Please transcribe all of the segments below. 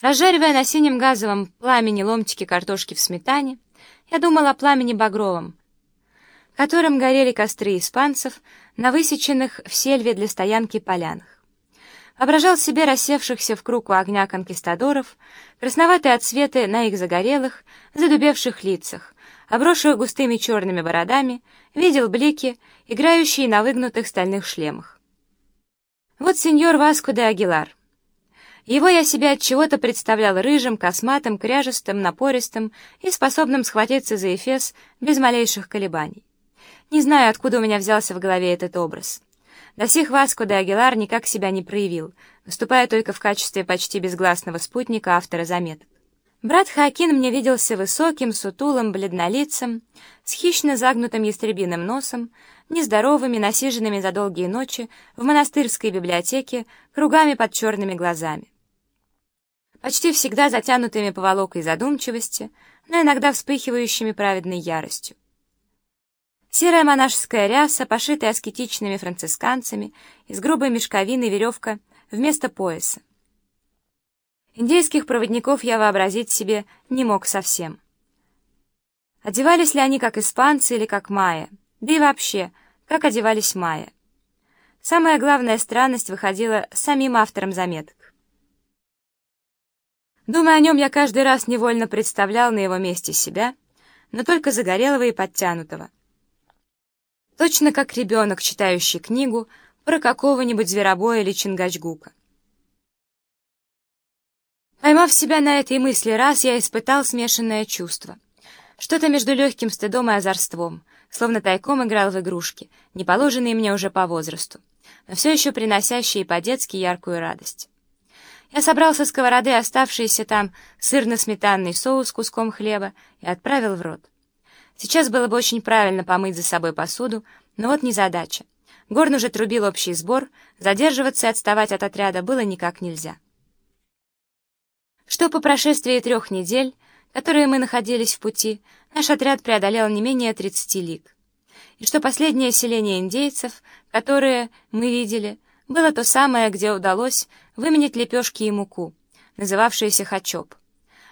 Разжаривая на синем газовом пламени ломтики картошки в сметане, я думал о пламени багровом, которым горели костры испанцев на высеченных в сельве для стоянки полянах. Воображал себе рассевшихся в круг у огня конкистадоров, красноватые отсветы на их загорелых, задубевших лицах, обросших густыми черными бородами, видел блики, играющие на выгнутых стальных шлемах. Вот сеньор Васко де Агилар. Его я себе от чего-то представлял рыжим, косматым, кряжестым, напористым и способным схватиться за эфес без малейших колебаний. Не знаю, откуда у меня взялся в голове этот образ. До сих Васко де Агилар никак себя не проявил, выступая только в качестве почти безгласного спутника автора заметок. Брат Хакин мне виделся высоким, сутулым, бледнолицем, с хищно загнутым ястребиным носом, нездоровыми, насиженными за долгие ночи в монастырской библиотеке, кругами под черными глазами. Почти всегда затянутыми поволокой задумчивости, но иногда вспыхивающими праведной яростью. Серая монашеская ряса, пошитая аскетичными францисканцами, из грубой мешковины веревка вместо пояса. Индейских проводников я вообразить себе не мог совсем. Одевались ли они как испанцы или как майя? Да и вообще, как одевались майя? Самая главная странность выходила самим автором заметок. Думая о нем, я каждый раз невольно представлял на его месте себя, но только загорелого и подтянутого. Точно как ребенок, читающий книгу про какого-нибудь зверобоя или чингачгука. Поймав себя на этой мысли раз, я испытал смешанное чувство. Что-то между легким стыдом и озорством, словно тайком играл в игрушки, не положенные мне уже по возрасту, но все еще приносящие по-детски яркую радость. Я собрал со сковороды оставшийся там сырно-сметанный соус куском хлеба и отправил в рот. Сейчас было бы очень правильно помыть за собой посуду, но вот не задача. Горн уже трубил общий сбор, задерживаться и отставать от отряда было никак нельзя что по прошествии трех недель, которые мы находились в пути, наш отряд преодолел не менее 30 лиг, и что последнее селение индейцев, которое мы видели, было то самое, где удалось выменить лепешки и муку, называвшееся Хачоп.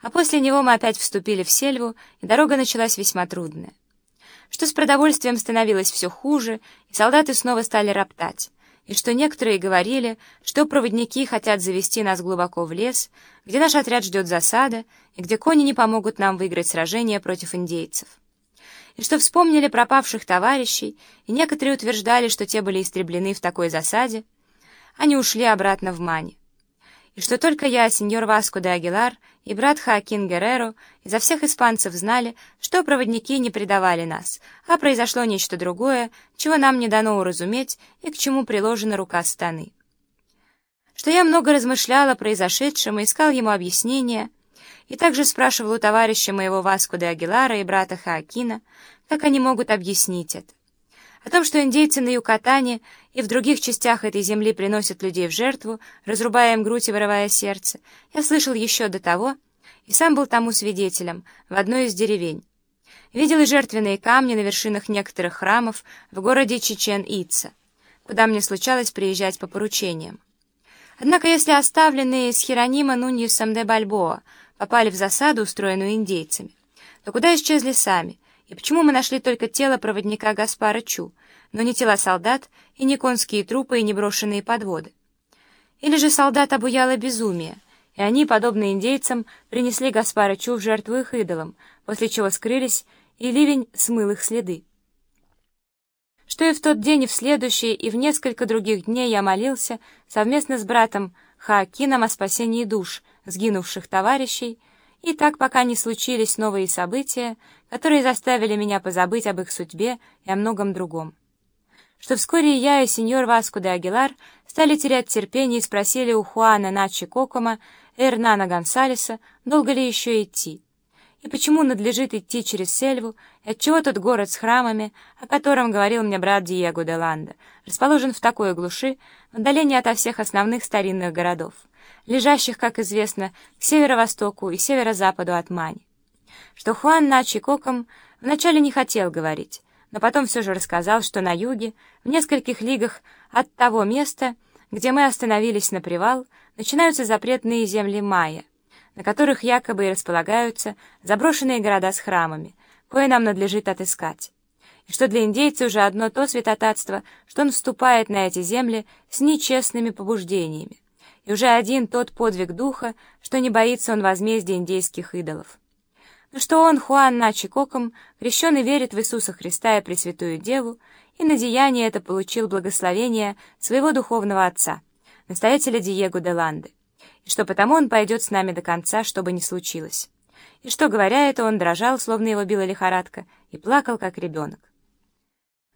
А после него мы опять вступили в сельву, и дорога началась весьма трудная. Что с продовольствием становилось все хуже, и солдаты снова стали роптать и что некоторые говорили, что проводники хотят завести нас глубоко в лес, где наш отряд ждет засада и где кони не помогут нам выиграть сражение против индейцев. И что вспомнили пропавших товарищей, и некоторые утверждали, что те были истреблены в такой засаде, они ушли обратно в Мани и что только я, сеньор Васко де Агилар и брат Хоакин Герреро изо всех испанцев знали, что проводники не предавали нас, а произошло нечто другое, чего нам не дано уразуметь и к чему приложена рука станы. Что я много размышляла о произошедшем и искал ему объяснения, и также спрашивал у товарища моего Васко де Агилара и брата Хоакина, как они могут объяснить это. О том, что индейцы на Юкатане и в других частях этой земли приносят людей в жертву, разрубая им грудь и вырывая сердце, я слышал еще до того, и сам был тому свидетелем в одной из деревень. Видел и жертвенные камни на вершинах некоторых храмов в городе Чечен-Ица, куда мне случалось приезжать по поручениям. Однако если оставленные с Херонима Нуньесом де Бальбоа попали в засаду, устроенную индейцами, то куда исчезли сами — и почему мы нашли только тело проводника Гаспара Чу, но не тела солдат и не конские трупы и не брошенные подводы? Или же солдат обуяло безумие, и они, подобно индейцам, принесли Гаспара Чу в жертву их идолам, после чего скрылись, и ливень смыл их следы? Что и в тот день, и в следующий, и в несколько других дней я молился совместно с братом Хаакином о спасении душ, сгинувших товарищей, и так пока не случились новые события, которые заставили меня позабыть об их судьбе и о многом другом. Что вскоре я и сеньор Васко де Агилар стали терять терпение и спросили у Хуана Начи Кокома и Эрнана Гонсалеса, долго ли еще идти, и почему надлежит идти через сельву, и отчего тот город с храмами, о котором говорил мне брат Диего де Ланда, расположен в такой глуши, в отдалении ото всех основных старинных городов лежащих, как известно, к северо-востоку и северо-западу от Мани. Что Хуан Начи Коком вначале не хотел говорить, но потом все же рассказал, что на юге, в нескольких лигах от того места, где мы остановились на привал, начинаются запретные земли Майя, на которых якобы и располагаются заброшенные города с храмами, кое нам надлежит отыскать, и что для индейца уже одно то святотатство, что он вступает на эти земли с нечестными побуждениями, и уже один тот подвиг духа, что не боится он возмездия индейских идолов. Но что он, Хуан Начи Коком, крещенный верит в Иисуса Христа и Пресвятую Деву, и на деяние это получил благословение своего духовного отца, настоятеля Диего де Ланды, и что потому он пойдет с нами до конца, что бы ни случилось. И что, говоря это, он дрожал, словно его била лихорадка, и плакал, как ребенок.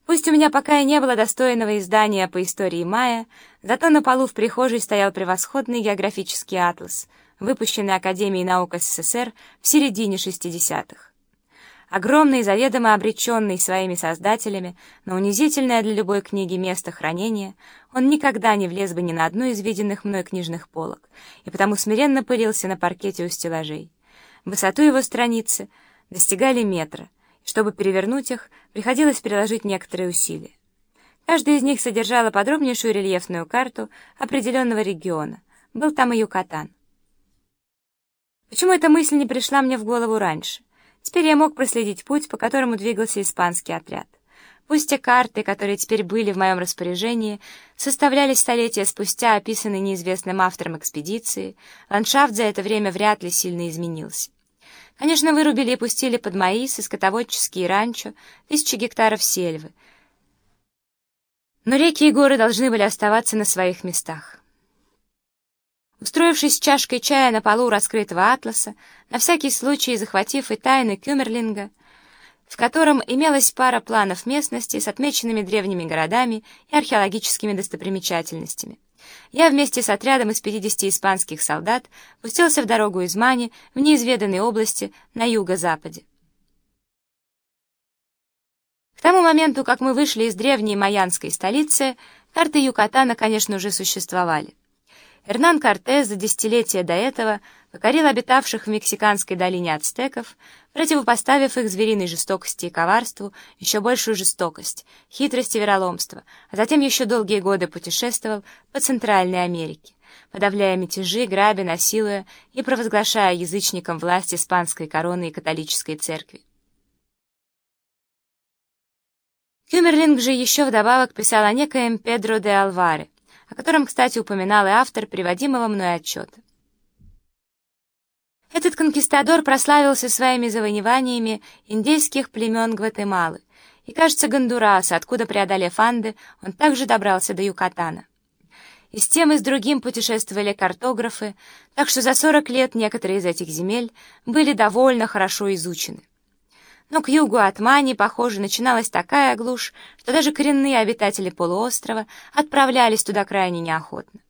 Пусть у меня пока и не было достойного издания по истории Майя, зато на полу в прихожей стоял превосходный географический атлас — выпущенный Академией наук СССР в середине 60-х. Огромный, заведомо обреченный своими создателями, но унизительное для любой книги место хранения, он никогда не влез бы ни на одну из виденных мной книжных полок, и потому смиренно пылился на паркете у стеллажей. Высоту его страницы достигали метра, и чтобы перевернуть их, приходилось приложить некоторые усилия. Каждая из них содержала подробнейшую рельефную карту определенного региона. Был там и Юкатан. Почему эта мысль не пришла мне в голову раньше? Теперь я мог проследить путь, по которому двигался испанский отряд. Пусть те карты, которые теперь были в моем распоряжении, составлялись столетия спустя, описанные неизвестным автором экспедиции, ландшафт за это время вряд ли сильно изменился. Конечно, вырубили и пустили под маис и скотоводческие ранчо, тысячи гектаров сельвы. Но реки и горы должны были оставаться на своих местах. Устроившись чашкой чая на полу раскрытого атласа, на всякий случай захватив и тайны Кюмерлинга, в котором имелась пара планов местности с отмеченными древними городами и археологическими достопримечательностями, я вместе с отрядом из 50 испанских солдат пустился в дорогу из Мани в неизведанной области на юго-западе. К тому моменту, как мы вышли из древней майянской столицы, карты Юкатана, конечно, уже существовали. Эрнан Кортес за десятилетия до этого покорил обитавших в Мексиканской долине ацтеков, противопоставив их звериной жестокости и коварству еще большую жестокость, хитрость и вероломство, а затем еще долгие годы путешествовал по Центральной Америке, подавляя мятежи, грабя, насилуя и провозглашая язычникам власть испанской короны и католической церкви. Кюмерлинг же еще вдобавок писал о некоем Педро де Алваре, о котором, кстати, упоминал и автор приводимого мной отчета. Этот конкистадор прославился своими завоеваниями индейских племен Гватемалы, и, кажется, Гондураса, откуда, преодолев Анды, он также добрался до Юкатана. И с тем и с другим путешествовали картографы, так что за 40 лет некоторые из этих земель были довольно хорошо изучены. Но к югу от Мани, похоже, начиналась такая глушь, что даже коренные обитатели полуострова отправлялись туда крайне неохотно.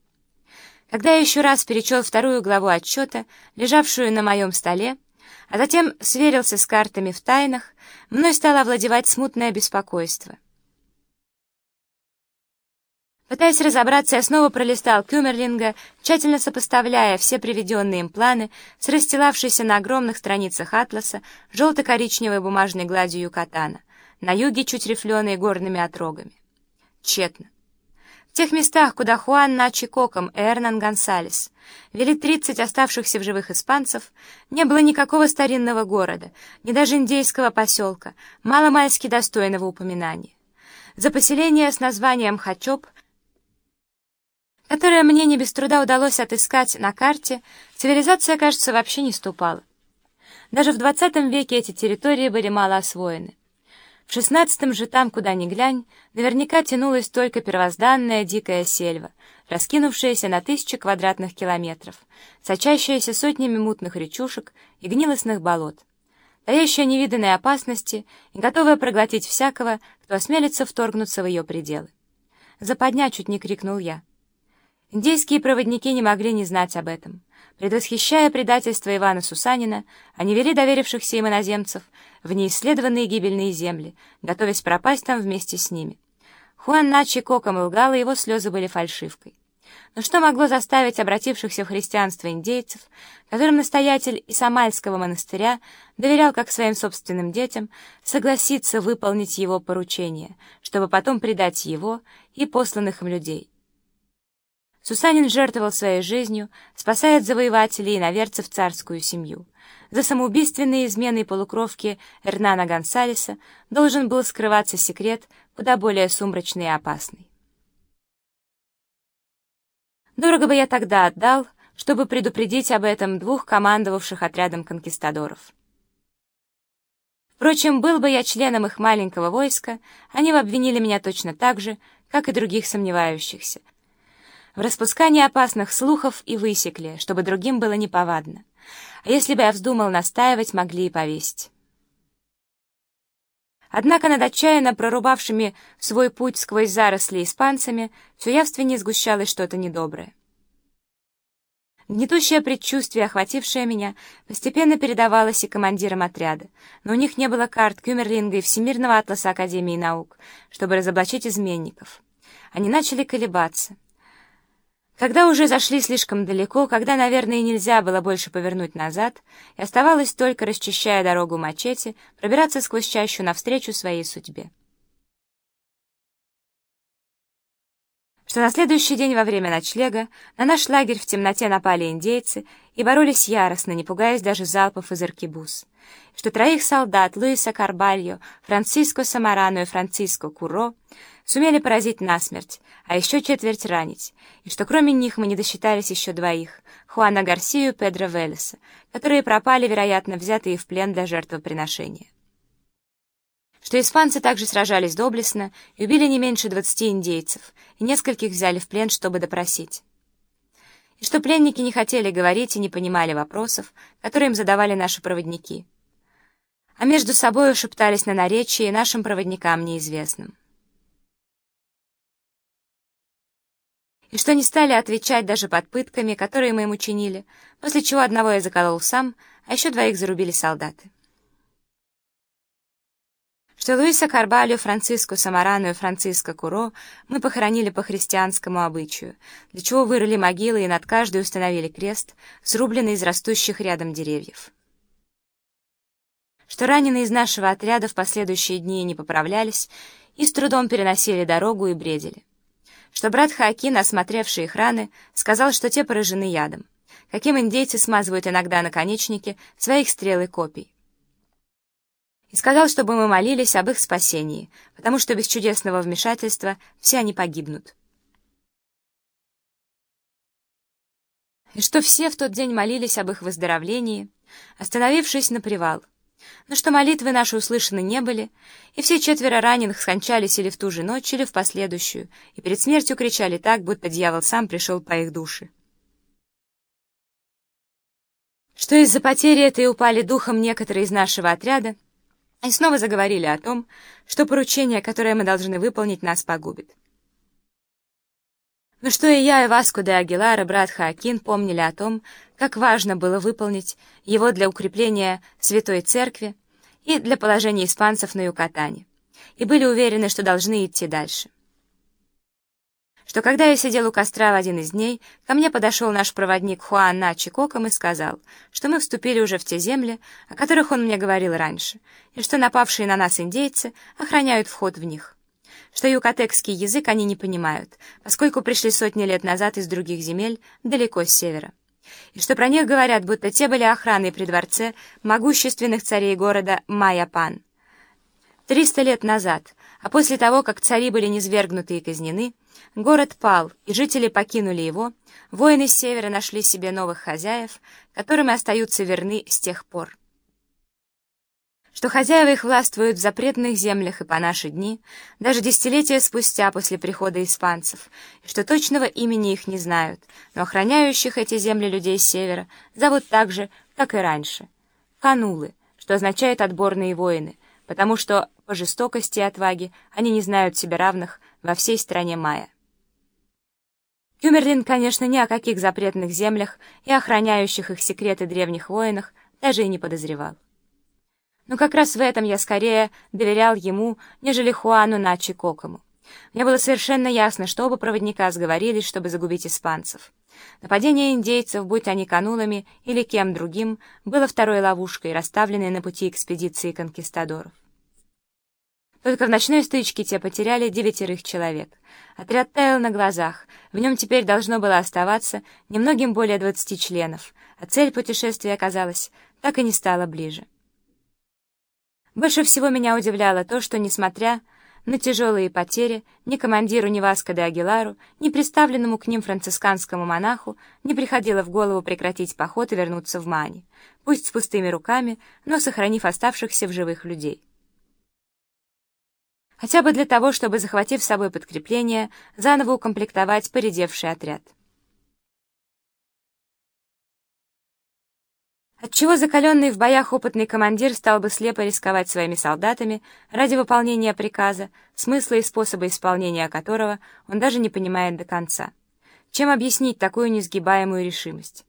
Когда я еще раз перечел вторую главу отчета, лежавшую на моем столе, а затем сверился с картами в тайнах, мной стало овладевать смутное беспокойство. Пытаясь разобраться, я снова пролистал Кюмерлинга, тщательно сопоставляя все приведенные им планы с расстилавшейся на огромных страницах атласа желто-коричневой бумажной гладью Юкатана, на юге чуть рифленой горными отрогами. Тщетно. В тех местах, куда Хуан Начи Коком и Эрнан Гонсалес вели 30 оставшихся в живых испанцев, не было никакого старинного города, ни даже индейского поселка, маломальски достойного упоминания. За поселение с названием Хачоп которое мне не без труда удалось отыскать на карте, цивилизация, кажется, вообще не ступала. Даже в XX веке эти территории были мало освоены. В XVI же там, куда ни глянь, наверняка тянулась только первозданная дикая сельва, раскинувшаяся на тысячи квадратных километров, сочащаяся сотнями мутных речушек и гнилостных болот, таящая невиданной опасности и готовая проглотить всякого, кто осмелится вторгнуться в ее пределы. «Западня!» — чуть не крикнул я. Индейские проводники не могли не знать об этом. Предвосхищая предательство Ивана Сусанина, они вели доверившихся им иноземцев в неисследованные гибельные земли, готовясь пропасть там вместе с ними. Хуан Начи коком лгал, и его слезы были фальшивкой. Но что могло заставить обратившихся в христианство индейцев, которым настоятель Исамальского монастыря доверял как своим собственным детям, согласиться выполнить его поручение, чтобы потом предать его и посланных им людей? Сусанин жертвовал своей жизнью, спасая от завоевателей и наверцев царскую семью. За самоубийственные измены полукровки Эрнана Гонсалеса должен был скрываться секрет, куда более сумрачный и опасный. Дорого бы я тогда отдал, чтобы предупредить об этом двух командовавших отрядом конкистадоров. Впрочем, был бы я членом их маленького войска, они бы обвинили меня точно так же, как и других сомневающихся, в распускании опасных слухов и высекли, чтобы другим было неповадно. А если бы я вздумал настаивать, могли и повесить. Однако над отчаянно прорубавшими свой путь сквозь заросли испанцами все явственнее сгущалось что-то недоброе. Гнетущее предчувствие, охватившее меня, постепенно передавалось и командирам отряда, но у них не было карт Кюмерлинга и Всемирного атласа Академии наук, чтобы разоблачить изменников. Они начали колебаться. Когда уже зашли слишком далеко, когда, наверное, нельзя было больше повернуть назад, и оставалось только, расчищая дорогу мачете, пробираться сквозь чащу навстречу своей судьбе. что на следующий день во время ночлега на наш лагерь в темноте напали индейцы и боролись яростно, не пугаясь даже залпов из аркебуз, что троих солдат Луиса Карбальо, Франциско Самарано и Франциско Куро сумели поразить насмерть, а еще четверть ранить, и что кроме них мы не досчитались еще двоих, Хуана Гарсию и Педро Велеса, которые пропали, вероятно, взятые в плен для жертвоприношения что испанцы также сражались доблестно и убили не меньше двадцати индейцев, и нескольких взяли в плен, чтобы допросить. И что пленники не хотели говорить и не понимали вопросов, которые им задавали наши проводники. А между собой шептались на наречии нашим проводникам неизвестным. И что не стали отвечать даже под пытками, которые мы им учинили, после чего одного я заколол сам, а еще двоих зарубили солдаты что Луиса Карбалю, Франциско Самарану и Франциско Куро мы похоронили по христианскому обычаю, для чего вырыли могилы и над каждой установили крест, срубленный из растущих рядом деревьев. Что раненые из нашего отряда в последующие дни не поправлялись и с трудом переносили дорогу и бредили. Что брат Хаакин, осмотревший их раны, сказал, что те поражены ядом, каким индейцы смазывают иногда наконечники своих стрел и копий и сказал, чтобы мы молились об их спасении, потому что без чудесного вмешательства все они погибнут. И что все в тот день молились об их выздоровлении, остановившись на привал, но что молитвы наши услышаны не были, и все четверо раненых скончались или в ту же ночь, или в последующую, и перед смертью кричали так, будто дьявол сам пришел по их душе. Что из-за потери этой упали духом некоторые из нашего отряда, и снова заговорили о том, что поручение, которое мы должны выполнить, нас погубит. Но что и я, и Васко де Агилар, и брат Хаакин помнили о том, как важно было выполнить его для укрепления Святой Церкви и для положения испанцев на Юкатане, и были уверены, что должны идти дальше. Что когда я сидел у костра в один из дней, ко мне подошел наш проводник Хуан Начи Коком и сказал, что мы вступили уже в те земли, о которых он мне говорил раньше, и что напавшие на нас индейцы охраняют вход в них, что юкатекский язык они не понимают, поскольку пришли сотни лет назад из других земель далеко с севера, и что про них говорят, будто те были охраной при дворце могущественных царей города Майяпан. Триста лет назад, а после того, как цари были низвергнуты и казнены, Город пал, и жители покинули его, воины с севера нашли себе новых хозяев, которым и остаются верны с тех пор. Что хозяева их властвуют в запретных землях и по наши дни, даже десятилетия спустя после прихода испанцев, и что точного имени их не знают, но охраняющих эти земли людей с севера зовут так же, как и раньше. Канулы, что означает «отборные воины», потому что по жестокости и отваге они не знают себе равных во всей стране Майя. Кюмерлин, конечно, ни о каких запретных землях и охраняющих их секреты древних воинах даже и не подозревал. Но как раз в этом я скорее доверял ему, нежели Хуану Начи Кокому. Мне было совершенно ясно, что оба проводника сговорились, чтобы загубить испанцев. Нападение индейцев, будь они канулами или кем другим, было второй ловушкой, расставленной на пути экспедиции конкистадоров. Только в ночной стычке те потеряли девятерых человек. Отряд таял на глазах, в нем теперь должно было оставаться немногим более двадцати членов, а цель путешествия, оказалась, так и не стала ближе. Больше всего меня удивляло то, что, несмотря на тяжелые потери, ни командиру ни Васко де Агилару, ни представленному к ним францисканскому монаху не приходило в голову прекратить поход и вернуться в Мани, пусть с пустыми руками, но сохранив оставшихся в живых людей хотя бы для того, чтобы, захватив с собой подкрепление, заново укомплектовать поредевший отряд. Отчего закаленный в боях опытный командир стал бы слепо рисковать своими солдатами ради выполнения приказа, смысла и способа исполнения которого он даже не понимает до конца? Чем объяснить такую несгибаемую решимость?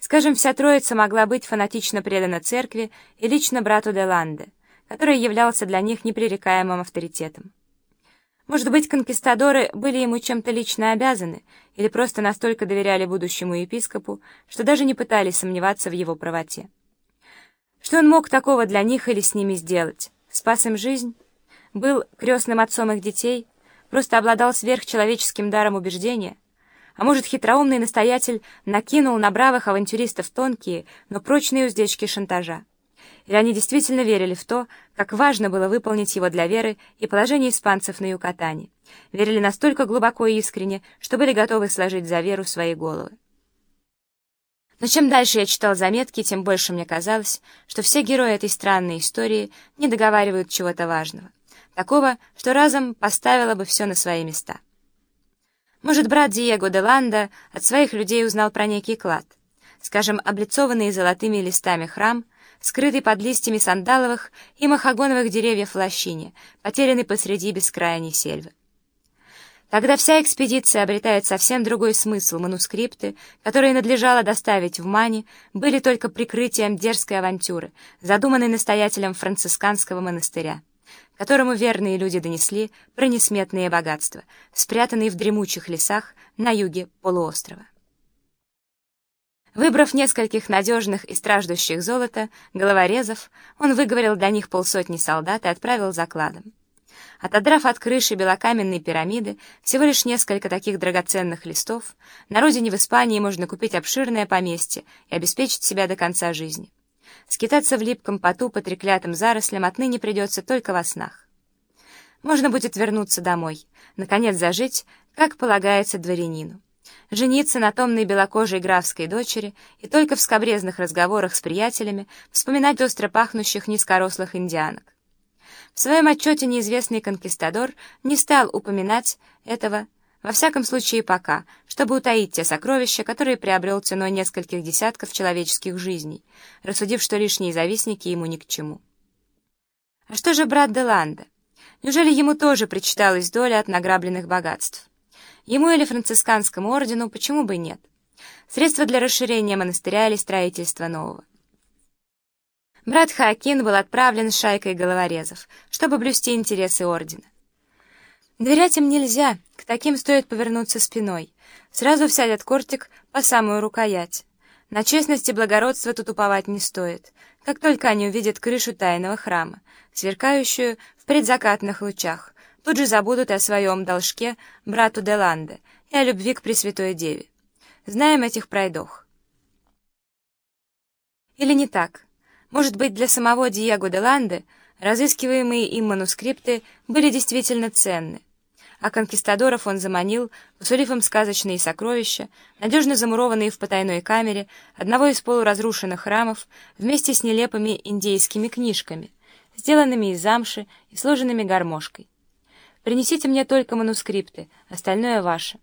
Скажем, вся троица могла быть фанатично предана церкви и лично брату де Ланде — который являлся для них непререкаемым авторитетом. Может быть, конкистадоры были ему чем-то лично обязаны или просто настолько доверяли будущему епископу, что даже не пытались сомневаться в его правоте. Что он мог такого для них или с ними сделать? Спас им жизнь? Был крестным отцом их детей? Просто обладал сверхчеловеческим даром убеждения? А может, хитроумный настоятель накинул на бравых авантюристов тонкие, но прочные уздечки шантажа? И они действительно верили в то, как важно было выполнить его для веры и положение испанцев на Юкатане. Верили настолько глубоко и искренне, что были готовы сложить за веру свои головы. Но чем дальше я читал заметки, тем больше мне казалось, что все герои этой странной истории не договаривают чего-то важного. Такого, что разом поставило бы все на свои места. Может, брат Диего де Ланда от своих людей узнал про некий клад. Скажем, облицованный золотыми листами храм — скрытый под листьями сандаловых и махагоновых деревьев лощине, потерянный посреди бескрайней сельвы. Тогда вся экспедиция обретает совсем другой смысл. Манускрипты, которые надлежало доставить в Мани, были только прикрытием дерзкой авантюры, задуманной настоятелем францисканского монастыря, которому верные люди донесли про несметные богатства, спрятанные в дремучих лесах на юге полуострова. Выбрав нескольких надежных и страждущих золота, головорезов, он выговорил для них полсотни солдат и отправил закладом. Отодрав от крыши белокаменной пирамиды всего лишь несколько таких драгоценных листов, на родине в Испании можно купить обширное поместье и обеспечить себя до конца жизни. Скитаться в липком поту по треклятым зарослям отныне придется только во снах. Можно будет вернуться домой, наконец зажить, как полагается дворянину жениться на томной белокожей графской дочери и только в скобрезных разговорах с приятелями вспоминать остро пахнущих низкорослых индианок. В своем отчете неизвестный конкистадор не стал упоминать этого, во всяком случае пока, чтобы утаить те сокровища, которые приобрел ценой нескольких десятков человеческих жизней, рассудив, что лишние завистники ему ни к чему. А что же брат Деланда? Неужели ему тоже причиталась доля от награбленных богатств? Ему или францисканскому ордену, почему бы и нет? Средства для расширения монастыря или строительства нового. Брат Хаакин был отправлен с шайкой головорезов, чтобы блюсти интересы ордена. Доверять им нельзя, к таким стоит повернуться спиной. Сразу всядет кортик по самую рукоять. На честность и благородство тут уповать не стоит, как только они увидят крышу тайного храма, сверкающую в предзакатных лучах, тут же забудут о своем должке брату Деланде и о любви к Пресвятой Деве. Знаем этих пройдох. Или не так? Может быть, для самого Диего Деланде разыскиваемые им манускрипты были действительно ценны, а конкистадоров он заманил, посулив им сказочные сокровища, надежно замурованные в потайной камере одного из полуразрушенных храмов вместе с нелепыми индейскими книжками, сделанными из замши и сложенными гармошкой. Принесите мне только манускрипты, остальное ваше».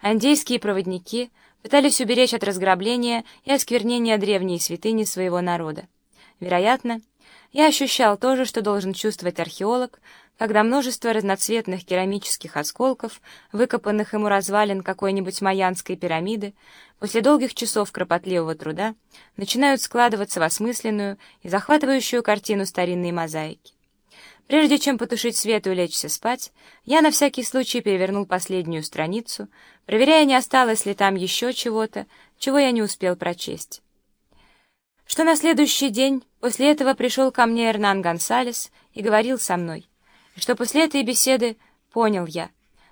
Андейские проводники пытались уберечь от разграбления и осквернения древней святыни своего народа. Вероятно, я ощущал то же, что должен чувствовать археолог, когда множество разноцветных керамических осколков, выкопанных ему развалин какой-нибудь майянской пирамиды, после долгих часов кропотливого труда, начинают складываться в осмысленную и захватывающую картину старинной мозаики. Прежде чем потушить свет и улечься спать, я на всякий случай перевернул последнюю страницу, проверяя, не осталось ли там еще чего-то, чего я не успел прочесть. Что на следующий день после этого пришел ко мне Эрнан Гонсалес и говорил со мной. И что после этой беседы понял я.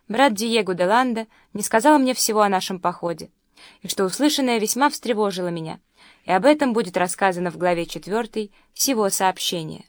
Брат Диего де Ланда не сказал мне всего о нашем походе, и что услышанное весьма встревожило меня, и об этом будет рассказано в главе 4 всего сообщения.